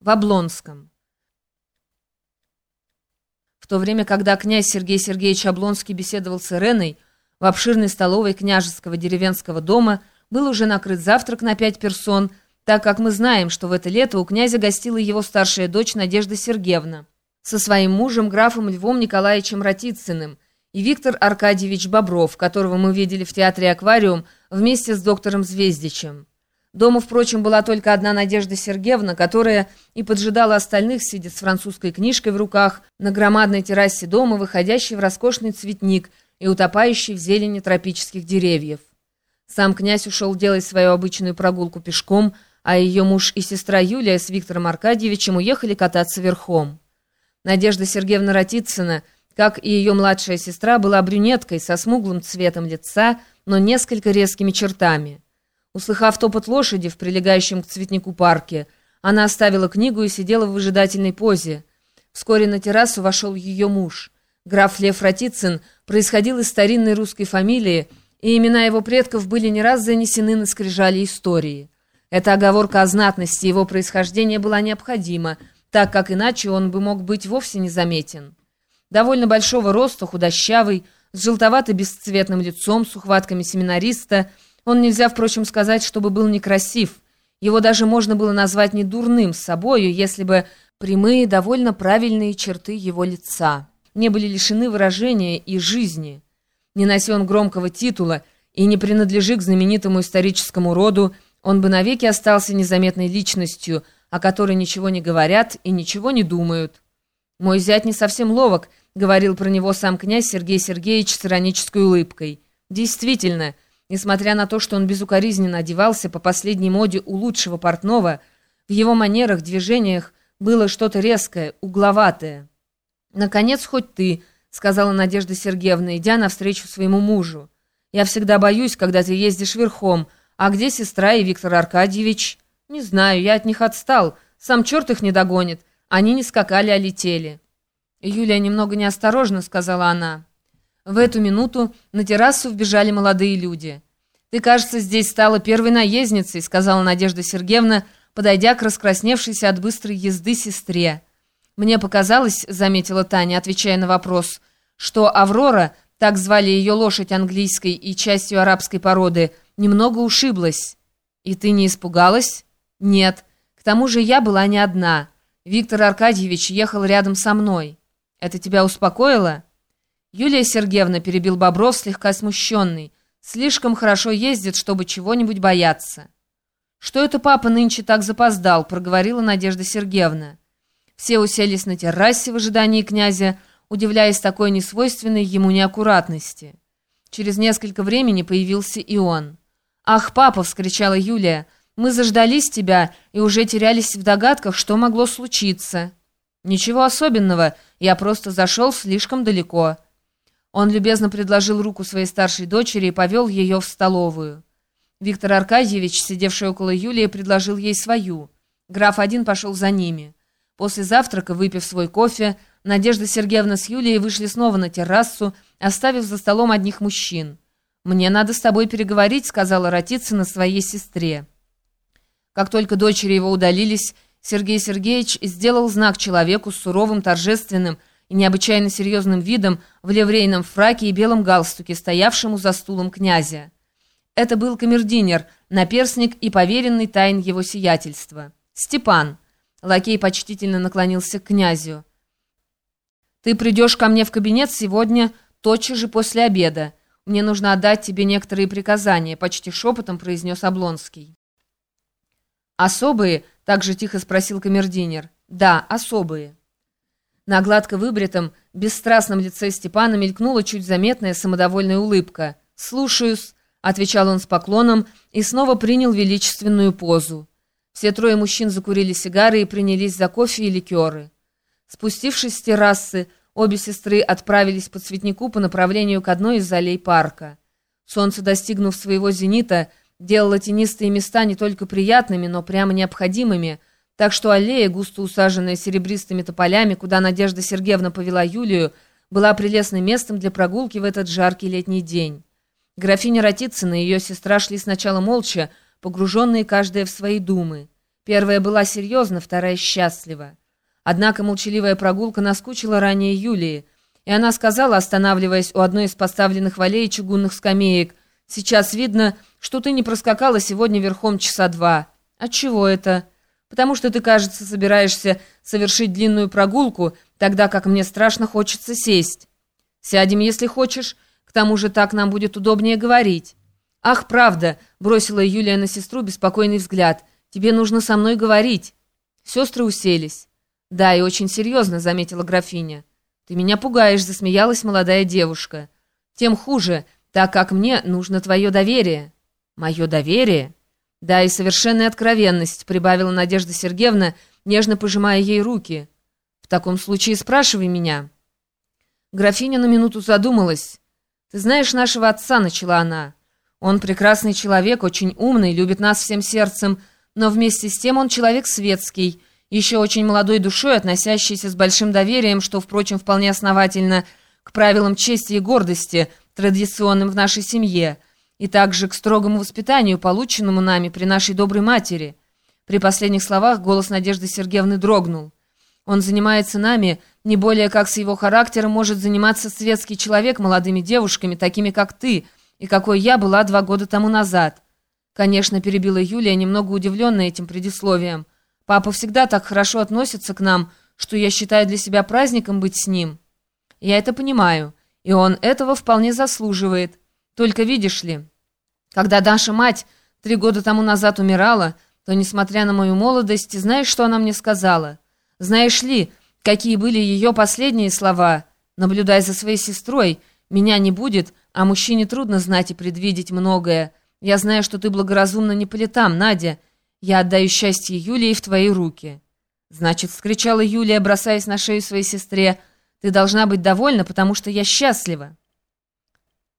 в Облонском. В то время, когда князь Сергей Сергеевич Облонский беседовал с Иреной, в обширной столовой княжеского деревенского дома был уже накрыт завтрак на пять персон, так как мы знаем, что в это лето у князя гостила его старшая дочь Надежда Сергеевна со своим мужем, графом Львом Николаевичем Ратицыным, и Виктор Аркадьевич Бобров, которого мы видели в театре «Аквариум» вместе с доктором Звездичем. Дома, впрочем, была только одна Надежда Сергеевна, которая и поджидала остальных, сидя с французской книжкой в руках, на громадной террасе дома, выходящей в роскошный цветник и утопающий в зелени тропических деревьев. Сам князь ушел делать свою обычную прогулку пешком, а ее муж и сестра Юлия с Виктором Аркадьевичем уехали кататься верхом. Надежда Сергеевна Ратицына, как и ее младшая сестра, была брюнеткой со смуглым цветом лица, но несколько резкими чертами. Услыхав топот лошади в прилегающем к цветнику парке, она оставила книгу и сидела в выжидательной позе. Вскоре на террасу вошел ее муж. Граф Лев Ратицын происходил из старинной русской фамилии, и имена его предков были не раз занесены на скрижали истории. Эта оговорка о знатности его происхождения была необходима, так как иначе он бы мог быть вовсе незаметен. Довольно большого роста, худощавый, с желтовато-бесцветным лицом, с ухватками семинариста – он нельзя, впрочем, сказать, чтобы был некрасив. Его даже можно было назвать не дурным собою, если бы прямые, довольно правильные черты его лица не были лишены выражения и жизни. Не нося он громкого титула и не принадлежи к знаменитому историческому роду, он бы навеки остался незаметной личностью, о которой ничего не говорят и ничего не думают. «Мой зять не совсем ловок», — говорил про него сам князь Сергей Сергеевич с иронической улыбкой. «Действительно», — Несмотря на то, что он безукоризненно одевался по последней моде у лучшего портного, в его манерах, движениях было что-то резкое, угловатое. «Наконец, хоть ты», — сказала Надежда Сергеевна, идя навстречу своему мужу. «Я всегда боюсь, когда ты ездишь верхом. А где сестра и Виктор Аркадьевич?» «Не знаю, я от них отстал. Сам черт их не догонит. Они не скакали, а летели». «Юлия немного неосторожно», — сказала она. В эту минуту на террасу вбежали молодые люди. «Ты, кажется, здесь стала первой наездницей», — сказала Надежда Сергеевна, подойдя к раскрасневшейся от быстрой езды сестре. «Мне показалось», — заметила Таня, отвечая на вопрос, «что Аврора, так звали ее лошадь английской и частью арабской породы, немного ушиблась». «И ты не испугалась?» «Нет. К тому же я была не одна. Виктор Аркадьевич ехал рядом со мной. Это тебя успокоило?» Юлия Сергеевна перебил Бобров, слегка смущенный. Слишком хорошо ездит, чтобы чего-нибудь бояться. «Что это папа нынче так запоздал?» — проговорила Надежда Сергеевна. Все уселись на террасе в ожидании князя, удивляясь такой несвойственной ему неаккуратности. Через несколько времени появился и он. «Ах, папа!» — вскричала Юлия. «Мы заждались тебя и уже терялись в догадках, что могло случиться». «Ничего особенного, я просто зашел слишком далеко». Он любезно предложил руку своей старшей дочери и повел ее в столовую. Виктор Аркадьевич, сидевший около Юлии, предложил ей свою. Граф один пошел за ними. После завтрака, выпив свой кофе, Надежда Сергеевна с Юлией вышли снова на террасу, оставив за столом одних мужчин. «Мне надо с тобой переговорить», — сказала Ратицына своей сестре. Как только дочери его удалились, Сергей Сергеевич сделал знак человеку с суровым, торжественным, и необычайно серьезным видом в ливрейном фраке и белом галстуке, стоявшему за стулом князя. Это был камердинер, наперсник и поверенный тайн его сиятельства. «Степан!» Лакей почтительно наклонился к князю. «Ты придешь ко мне в кабинет сегодня тотчас же после обеда. Мне нужно отдать тебе некоторые приказания», — почти шепотом произнес Облонский. «Особые?» — также тихо спросил камердинер. «Да, особые». На гладко выбритом, бесстрастном лице Степана мелькнула чуть заметная самодовольная улыбка. «Слушаюсь», — отвечал он с поклоном и снова принял величественную позу. Все трое мужчин закурили сигары и принялись за кофе и ликеры. Спустившись с террасы, обе сестры отправились по цветнику по направлению к одной из аллей парка. Солнце, достигнув своего зенита, делало тенистые места не только приятными, но прямо необходимыми — так что аллея, густо усаженная серебристыми тополями, куда Надежда Сергеевна повела Юлию, была прелестным местом для прогулки в этот жаркий летний день. Графиня Ратицына и ее сестра шли сначала молча, погруженные каждая в свои думы. Первая была серьезна, вторая счастлива. Однако молчаливая прогулка наскучила ранее Юлии, и она сказала, останавливаясь у одной из поставленных в аллее чугунных скамеек, «Сейчас видно, что ты не проскакала сегодня верхом часа два». «Отчего это?» «Потому что ты, кажется, собираешься совершить длинную прогулку, тогда как мне страшно хочется сесть». «Сядем, если хочешь, к тому же так нам будет удобнее говорить». «Ах, правда!» — бросила Юлия на сестру беспокойный взгляд. «Тебе нужно со мной говорить». Сестры уселись. «Да, и очень серьезно», — заметила графиня. «Ты меня пугаешь», — засмеялась молодая девушка. «Тем хуже, так как мне нужно твое доверие». «Мое доверие?» «Да, и совершенная откровенность», — прибавила Надежда Сергеевна, нежно пожимая ей руки. «В таком случае спрашивай меня». Графиня на минуту задумалась. «Ты знаешь нашего отца», — начала она. Он прекрасный человек, очень умный, любит нас всем сердцем, но вместе с тем он человек светский, еще очень молодой душой, относящийся с большим доверием, что, впрочем, вполне основательно, к правилам чести и гордости, традиционным в нашей семье, и также к строгому воспитанию, полученному нами при нашей доброй матери. При последних словах голос Надежды Сергеевны дрогнул. Он занимается нами не более как с его характером может заниматься светский человек молодыми девушками, такими как ты – и какой я была два года тому назад. Конечно, перебила Юлия, немного удивленная этим предисловием. Папа всегда так хорошо относится к нам, что я считаю для себя праздником быть с ним. Я это понимаю, и он этого вполне заслуживает. Только видишь ли, когда Даша мать три года тому назад умирала, то, несмотря на мою молодость, знаешь, что она мне сказала? Знаешь ли, какие были ее последние слова? Наблюдая за своей сестрой, меня не будет, а мужчине трудно знать и предвидеть многое. Я знаю, что ты благоразумна не по летам, Надя. Я отдаю счастье Юлии в твои руки». «Значит», — вскричала Юлия, бросаясь на шею своей сестре, — «ты должна быть довольна, потому что я счастлива».